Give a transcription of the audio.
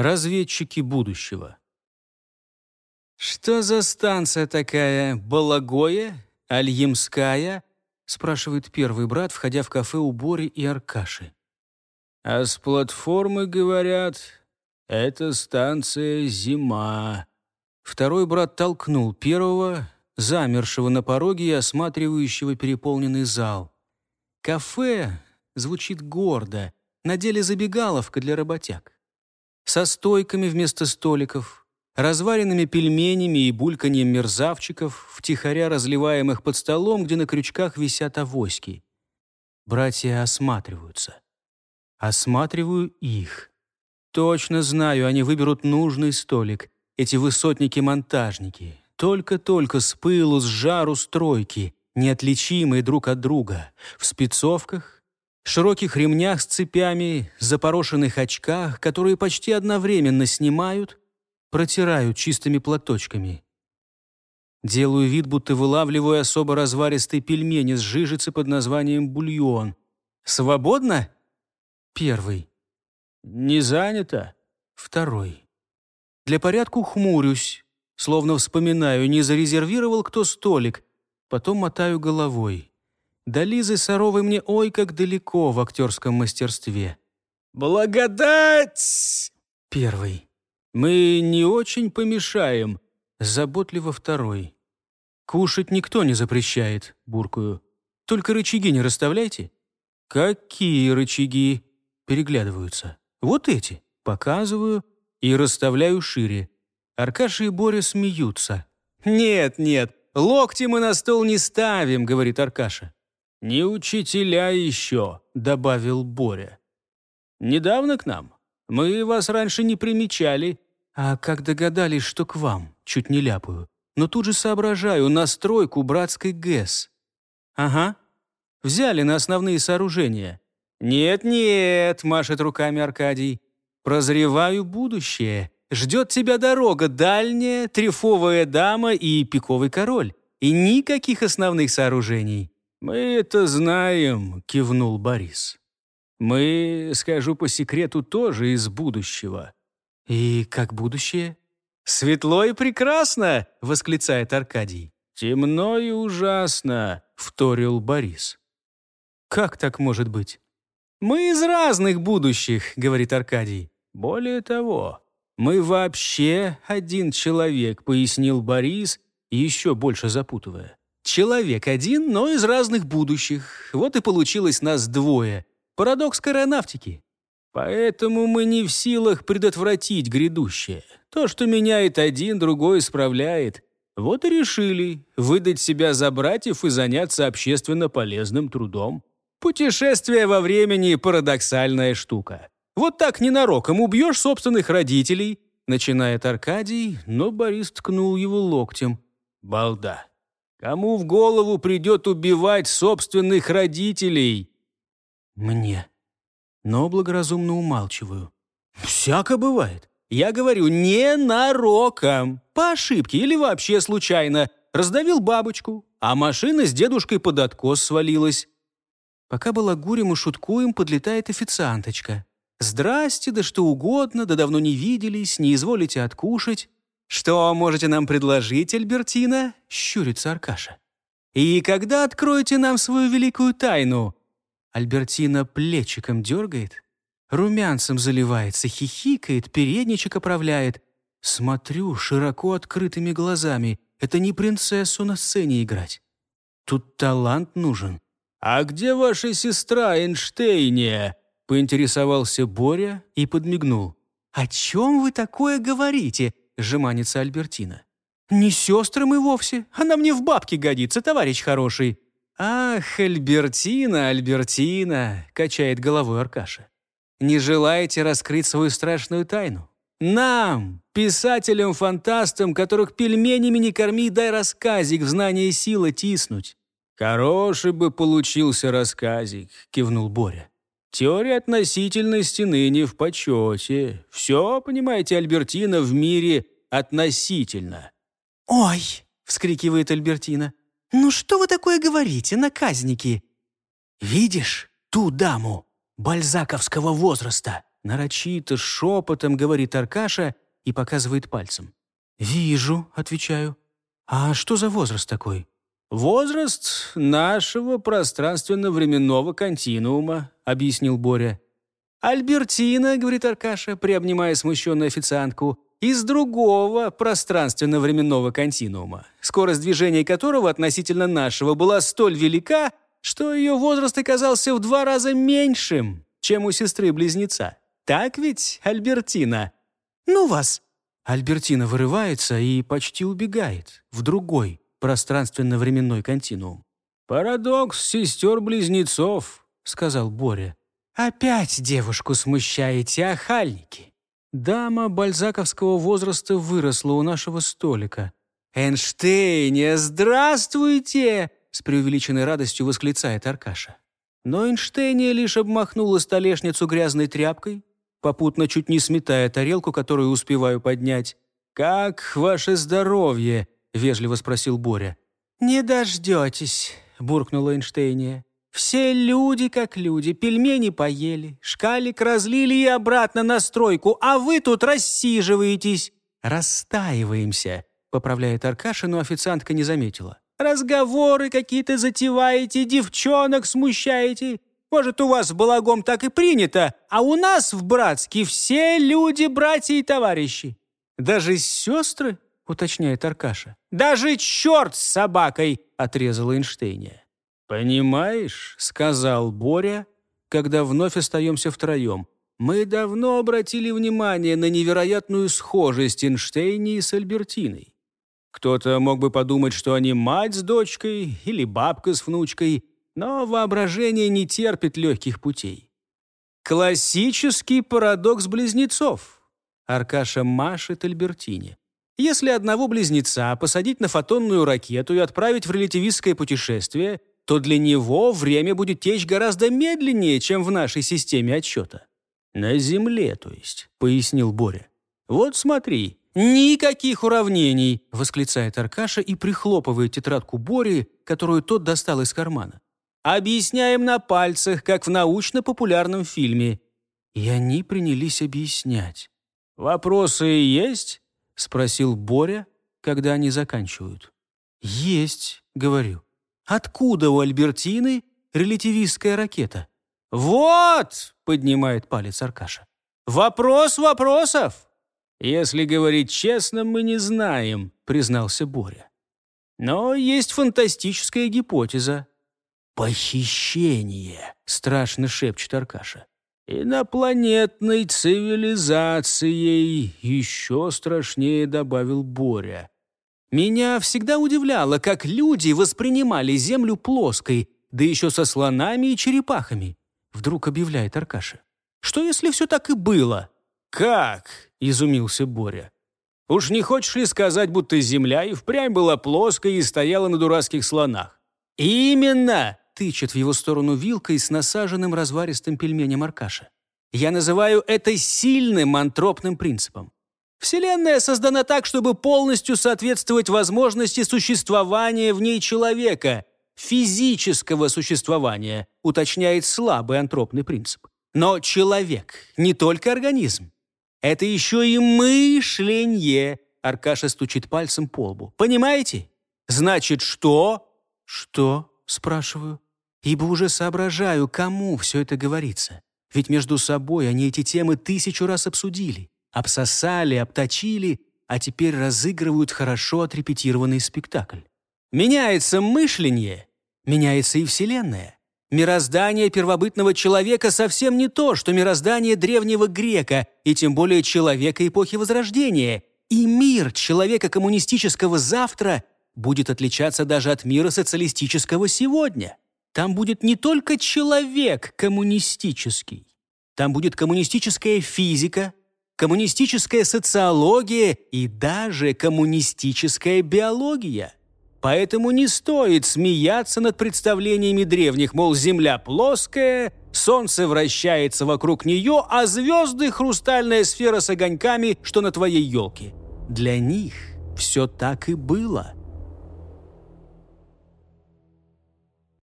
Разведчики будущего. «Что за станция такая? Балагоя? Альемская?» спрашивает первый брат, входя в кафе у Бори и Аркаши. «А с платформы, говорят, это станция «Зима». Второй брат толкнул первого, замершего на пороге и осматривающего переполненный зал. Кафе звучит гордо, на деле забегаловка для работяг. Со стойками вместо столиков, разваренными пельменями и бульканьем мерзавчиков, втихаря разливаемых под столом, где на крючках висят авоськи. Братья осматриваются. Осматриваю их. Точно знаю, они выберут нужный столик. Эти высотники-монтажники. Только-только с пылу, с жару стройки, неотличимые друг от друга. В спецовках, широких ремнях с цепями, запорошенных очках, которые почти одновременно снимают, протирают чистыми платочками. Делаю вид, будто вылавливаю особо разваристый пельмени с жижицы под названием бульон. «Свободно?» Первый. «Не занято?» Второй. Для порядку хмурюсь, словно вспоминаю, не зарезервировал кто столик. Потом мотаю головой. До Лизы Саровой мне ой как далеко в актерском мастерстве. «Благодать!» Первый. «Мы не очень помешаем», заботливо второй. «Кушать никто не запрещает», буркую. «Только рычаги не расставляйте». «Какие рычаги?» Переглядываются. «Вот эти». Показываю и расставляю шире. Аркаша и Боря смеются. «Нет, нет, локти мы на стол не ставим», — говорит Аркаша. «Не учителя еще», — добавил Боря. «Недавно к нам. Мы вас раньше не примечали». «А как догадались, что к вам?» Чуть не ляпаю. Но тут же соображаю настройку братской ГЭС. «Ага. Взяли на основные сооружения». «Нет-нет», — машет руками Аркадий. «Прозреваю будущее. Ждет тебя дорога дальняя, трефовая дама и пиковый король. И никаких основных сооружений». «Мы это знаем», — кивнул Борис. Мы, скажу по секрету, тоже из будущего». «И как будущее?» «Светло и прекрасно!» — восклицает Аркадий. «Темно и ужасно!» — вторил Борис. «Как так может быть?» «Мы из разных будущих», — говорит Аркадий. «Более того, мы вообще один человек», — пояснил Борис, еще больше запутывая. «Человек один, но из разных будущих. Вот и получилось нас двое. Парадокс коронавтики. Поэтому мы не в силах предотвратить грядущее. То, что меняет один, другой исправляет. Вот и решили выдать себя за братьев и заняться общественно полезным трудом. Путешествие во времени – парадоксальная штука. Вот так ненароком убьешь собственных родителей, начинает Аркадий, но Борис ткнул его локтем. Балда. Кому в голову придет убивать собственных родителей? Мне. Но благоразумно умалчиваю. Всяко бывает. Я говорю, не нароком, по ошибке или вообще случайно. Раздавил бабочку, а машина с дедушкой под откос свалилась. Пока балагурим и шуткуем, подлетает официанточка. «Здрасте, да что угодно, да давно не виделись, не изволите откушать». «Что можете нам предложить, Альбертина?» — щурится Аркаша. «И когда откроете нам свою великую тайну?» Альбертина плечиком дергает, румянцем заливается, хихикает, передничек оправляет. Смотрю широко открытыми глазами. Это не принцессу на сцене играть. Тут талант нужен. «А где ваша сестра Эйнштейния?» — поинтересовался Боря и подмигнул. «О чем вы такое говорите?» — жеманится Альбертина. «Не сестры мы вовсе. Она мне в бабке годится, товарищ хороший». «Ах, Альбертина, Альбертина!» — качает головой Аркаша. «Не желаете раскрыть свою страшную тайну? Нам, писателям-фантастам, которых пельменями не корми, дай рассказик в знание силы тиснуть». «Хороший бы получился рассказик», — кивнул Боря. «Теория относительности ныне в почете. Все, понимаете, Альбертина, в мире относительно». «Ой!» — вскрикивает Альбертина. «Ну что вы такое говорите, наказники?» «Видишь ту даму бальзаковского возраста?» нарочито, шепотом говорит Аркаша и показывает пальцем. «Вижу», — отвечаю. «А что за возраст такой?» «Возраст нашего пространственно-временного континуума», — объяснил Боря. «Альбертина», — говорит Аркаша, приобнимая смущенную официантку, «из другого пространственно-временного континуума, скорость движения которого относительно нашего была столь велика, что ее возраст оказался в два раза меньшим, чем у сестры-близнеца. Так ведь, Альбертина?» «Ну вас!» Альбертина вырывается и почти убегает в другой пространственно-временной континуум. «Парадокс сестер-близнецов», — сказал Боря. «Опять девушку смущаете, охальники!» Дама бальзаковского возраста выросла у нашего столика. «Эйнштейне, здравствуйте!» С преувеличенной радостью восклицает Аркаша. Но Эйнштейне лишь обмахнула столешницу грязной тряпкой, попутно чуть не сметая тарелку, которую успеваю поднять. «Как ваше здоровье?» — вежливо спросил Боря. «Не дождетесь», — буркнула Эйнштейне. «Все люди как люди, пельмени поели, шкалик разлили и обратно на стройку, а вы тут рассиживаетесь». «Растаиваемся», — поправляет Аркаша, но официантка не заметила. «Разговоры какие-то затеваете, девчонок смущаете. Может, у вас в Балагом так и принято, а у нас в Братске все люди, братья и товарищи. Даже сестры?» — уточняет Аркаша. «Даже черт с собакой!» — отрезала Эйнштейне. «Понимаешь», — сказал Боря, когда вновь остаемся втроем, «мы давно обратили внимание на невероятную схожесть Эйнштейни с Альбертиной. Кто-то мог бы подумать, что они мать с дочкой или бабка с внучкой, но воображение не терпит легких путей. Классический парадокс близнецов. Аркаша машет Альбертине. Если одного близнеца посадить на фотонную ракету и отправить в релятивистское путешествие, то для него время будет течь гораздо медленнее, чем в нашей системе отсчета. «На Земле, то есть», — пояснил Боря. «Вот смотри». «Никаких уравнений!» — восклицает Аркаша и прихлопывает тетрадку Бори, которую тот достал из кармана. «Объясняем на пальцах, как в научно-популярном фильме». И они принялись объяснять. «Вопросы есть?» — спросил Боря, когда они заканчивают. «Есть», — говорю. «Откуда у Альбертины релятивистская ракета?» «Вот!» — поднимает палец Аркаша. «Вопрос вопросов!» «Если говорить честно, мы не знаем», — признался Боря. «Но есть фантастическая гипотеза». «Похищение», — страшно шепчет Аркаша. «Инопланетной цивилизацией еще страшнее», — добавил Боря. «Меня всегда удивляло, как люди воспринимали Землю плоской, да еще со слонами и черепахами», — вдруг объявляет Аркаша. «Что, если все так и было?» «Как?» — изумился Боря. «Уж не хочешь ли сказать, будто земля и впрямь была плоской и стояла на дурацких слонах?» «Именно!» — тычет в его сторону вилкой с насаженным разваристым пельменем Аркаша. «Я называю это сильным антропным принципом. Вселенная создана так, чтобы полностью соответствовать возможности существования в ней человека, физического существования, уточняет слабый антропный принцип. Но человек не только организм. Это еще и мышление. Аркаша стучит пальцем по лбу. Понимаете? Значит, что? Что? Спрашиваю. Ибо уже соображаю, кому все это говорится. Ведь между собой они эти темы тысячу раз обсудили, обсосали, обточили, а теперь разыгрывают хорошо отрепетированный спектакль. Меняется мышление, меняется и Вселенная. Мироздание первобытного человека совсем не то, что мироздание древнего грека, и тем более человека эпохи Возрождения. И мир человека коммунистического завтра будет отличаться даже от мира социалистического сегодня. Там будет не только человек коммунистический. Там будет коммунистическая физика, коммунистическая социология и даже коммунистическая биология – Поэтому не стоит смеяться над представлениями древних, мол, Земля плоская, Солнце вращается вокруг нее, а звезды — хрустальная сфера с огоньками, что на твоей елке. Для них все так и было.